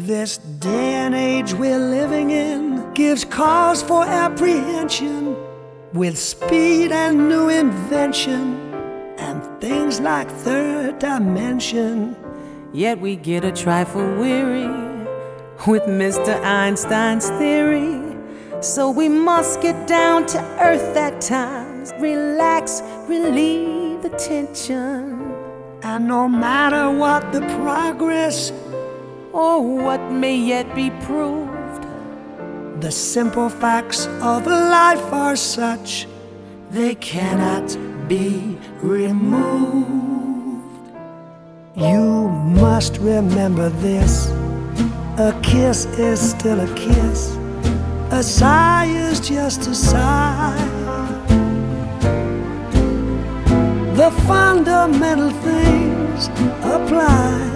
This day and age we're living in gives cause for apprehension with speed and new invention and things like third dimension. Yet we get a trifle weary with Mr. Einstein's theory. So we must get down to earth at times, relax, relieve the tension. And no matter what the progress or what may yet be proved, the simple facts of life are such they cannot be removed. You must remember this a kiss is still a kiss, a sigh is just a sigh. The fundamental things apply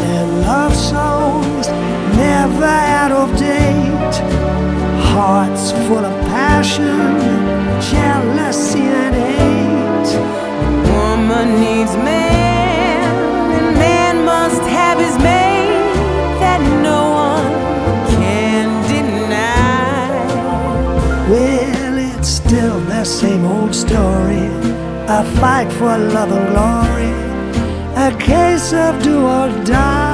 and love songs, never out of date. Hearts full of passion, jealousy and hate. Woman needs man, and man must have his mate that no one can deny. Well, it's still the same old story. A fight for love and glory. A case of do or die.